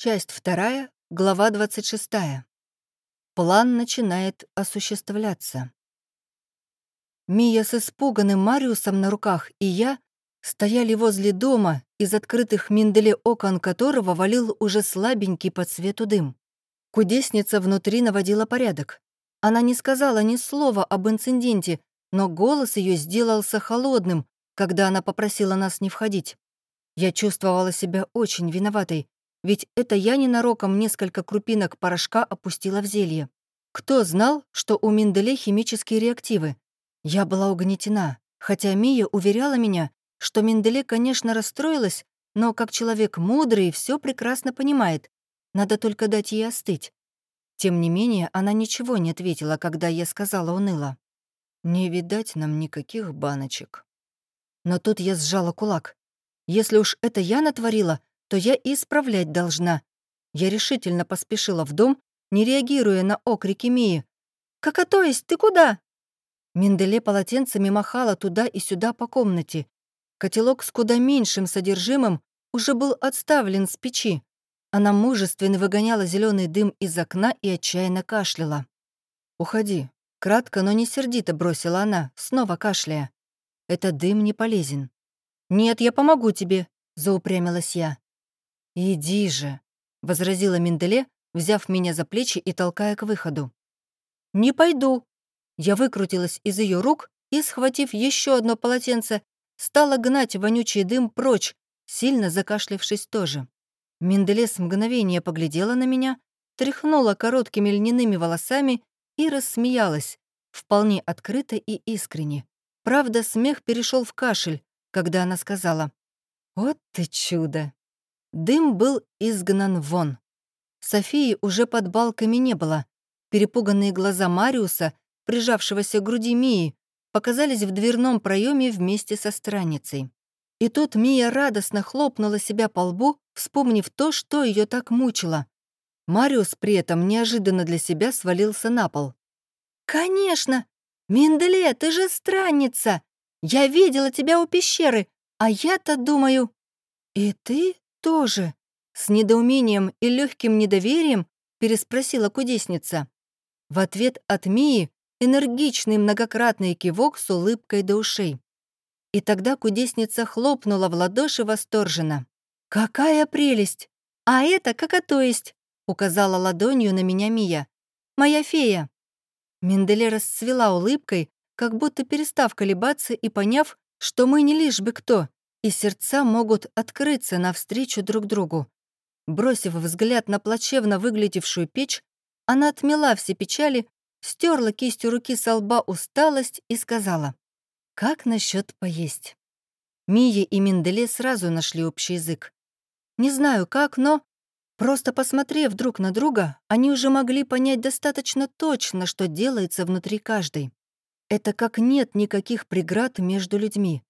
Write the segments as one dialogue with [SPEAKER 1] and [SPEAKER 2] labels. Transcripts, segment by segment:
[SPEAKER 1] Часть вторая, глава 26. План начинает осуществляться. Мия с испуганным Мариусом на руках и я стояли возле дома, из открытых минделе окон которого валил уже слабенький по цвету дым. Кудесница внутри наводила порядок. Она не сказала ни слова об инциденте, но голос ее сделался холодным, когда она попросила нас не входить. Я чувствовала себя очень виноватой, ведь это я ненароком несколько крупинок порошка опустила в зелье. Кто знал, что у Менделе химические реактивы? Я была угнетена, хотя Мия уверяла меня, что Менделе, конечно, расстроилась, но как человек мудрый все прекрасно понимает. Надо только дать ей остыть. Тем не менее, она ничего не ответила, когда я сказала уныло. «Не видать нам никаких баночек». Но тут я сжала кулак. Если уж это я натворила, то я и исправлять должна. Я решительно поспешила в дом, не реагируя на окрики Мии. «Как, а то есть, ты куда?» Менделе полотенцами махала туда и сюда по комнате. Котелок с куда меньшим содержимым уже был отставлен с печи. Она мужественно выгоняла зеленый дым из окна и отчаянно кашляла. «Уходи», — кратко, но не сердито бросила она, снова кашляя. «Это дым не полезен». «Нет, я помогу тебе», — заупрямилась я. «Иди же», — возразила Менделе, взяв меня за плечи и толкая к выходу. «Не пойду». Я выкрутилась из ее рук и, схватив еще одно полотенце, стала гнать вонючий дым прочь, сильно закашлявшись тоже. Менделе с мгновения поглядела на меня, тряхнула короткими льняными волосами и рассмеялась, вполне открыто и искренне. Правда, смех перешел в кашель, когда она сказала «Вот ты чудо!» Дым был изгнан вон. Софии уже под балками не было. Перепуганные глаза Мариуса, прижавшегося к груди Мии, показались в дверном проеме вместе со страницей. И тут Мия радостно хлопнула себя по лбу, вспомнив то, что ее так мучило. Мариус при этом неожиданно для себя свалился на пол. «Конечно! Менделе, ты же странница! Я видела тебя у пещеры, а я-то думаю...» «И ты тоже?» С недоумением и легким недоверием переспросила кудесница. В ответ от Мии энергичный многократный кивок с улыбкой до ушей. И тогда кудесница хлопнула в ладоши восторженно. «Какая прелесть! А это как то есть!» указала ладонью на меня Мия. «Моя фея!» Менделе расцвела улыбкой, как будто перестав колебаться и поняв, что мы не лишь бы кто, и сердца могут открыться навстречу друг другу. Бросив взгляд на плачевно выглядевшую печь, она отмела все печали, стерла кистью руки со лба усталость и сказала, «Как насчет поесть?» Мия и Менделе сразу нашли общий язык. Не знаю как, но, просто посмотрев друг на друга, они уже могли понять достаточно точно, что делается внутри каждой. Это как нет никаких преград между людьми.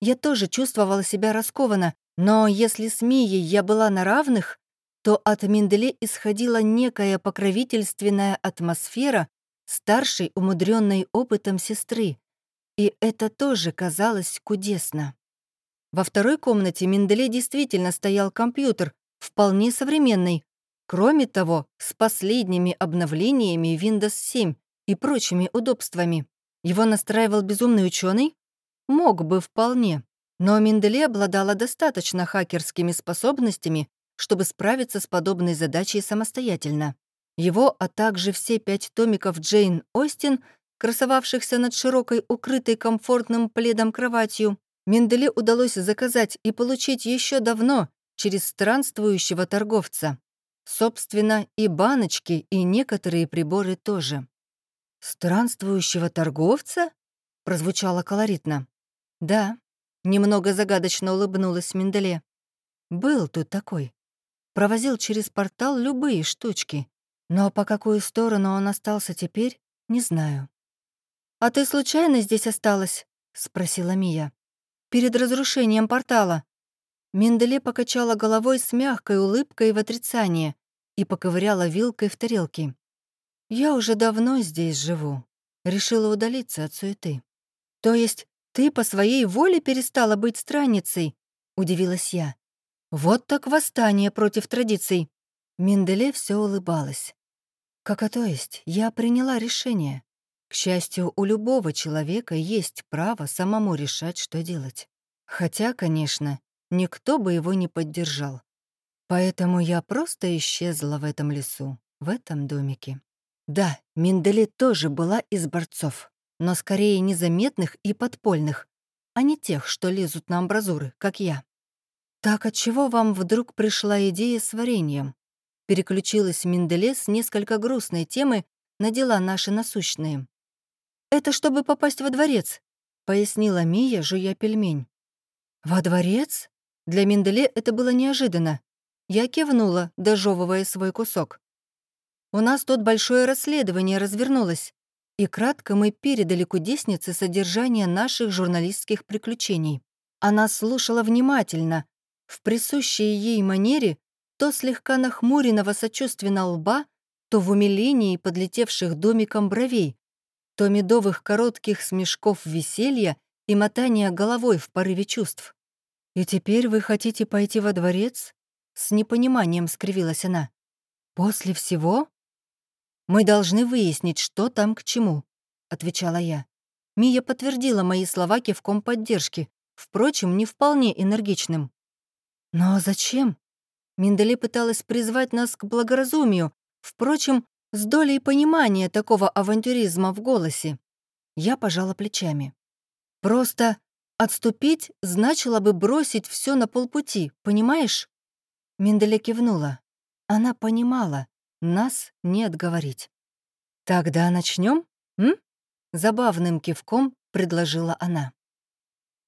[SPEAKER 1] Я тоже чувствовала себя раскованно, но если с Мией я была на равных, то от Менделе исходила некая покровительственная атмосфера старшей, умудренной опытом сестры. И это тоже казалось кудесно. Во второй комнате Менделе действительно стоял компьютер, вполне современный. Кроме того, с последними обновлениями Windows 7 и прочими удобствами. Его настраивал безумный ученый, Мог бы вполне. Но Менделе обладала достаточно хакерскими способностями, чтобы справиться с подобной задачей самостоятельно. Его, а также все пять томиков Джейн Остин, красовавшихся над широкой, укрытой комфортным пледом кроватью, Менделе удалось заказать и получить еще давно через странствующего торговца. Собственно, и баночки, и некоторые приборы тоже. «Странствующего торговца?» — прозвучало колоритно. «Да», — немного загадочно улыбнулась Менделе. «Был тут такой. Провозил через портал любые штучки. Но по какую сторону он остался теперь, не знаю». «А ты случайно здесь осталась?» — спросила Мия. «Перед разрушением портала». Менделе покачала головой с мягкой улыбкой в отрицание и поковыряла вилкой в тарелке. «Я уже давно здесь живу. Решила удалиться от суеты. То есть «Ты по своей воле перестала быть странницей», — удивилась я. «Вот так восстание против традиций. Менделе все улыбалась. Как а то есть, я приняла решение. К счастью, у любого человека есть право самому решать, что делать. Хотя, конечно, никто бы его не поддержал. Поэтому я просто исчезла в этом лесу, в этом домике. Да, Менделе тоже была из борцов, но скорее незаметных и подпольных, а не тех, что лезут на амбразуры, как я. «Так от чего вам вдруг пришла идея с вареньем?» Переключилась Менделе с несколько грустной темы на дела наши насущные. «Это чтобы попасть во дворец», — пояснила Мия, жуя пельмень. «Во дворец?» Для Менделе это было неожиданно. Я кивнула, дожевывая свой кусок. У нас тут большое расследование развернулось, и кратко мы передали кудеснице содержание наших журналистских приключений. Она слушала внимательно, в присущей ей манере, то слегка нахмуренного сочувственно лба, то в умилении подлетевших домиком бровей, то медовых коротких смешков веселья и мотания головой в порыве чувств. «И теперь вы хотите пойти во дворец?» С непониманием скривилась она. «После всего?» «Мы должны выяснить, что там к чему», — отвечала я. Мия подтвердила мои слова кивком поддержки, впрочем, не вполне энергичным. «Но зачем?» Миндали пыталась призвать нас к благоразумию, впрочем, с долей понимания такого авантюризма в голосе. Я пожала плечами. «Просто отступить значило бы бросить все на полпути, понимаешь?» Минделя кивнула. Она понимала, нас не отговорить. «Тогда начнем? М?» Забавным кивком предложила она.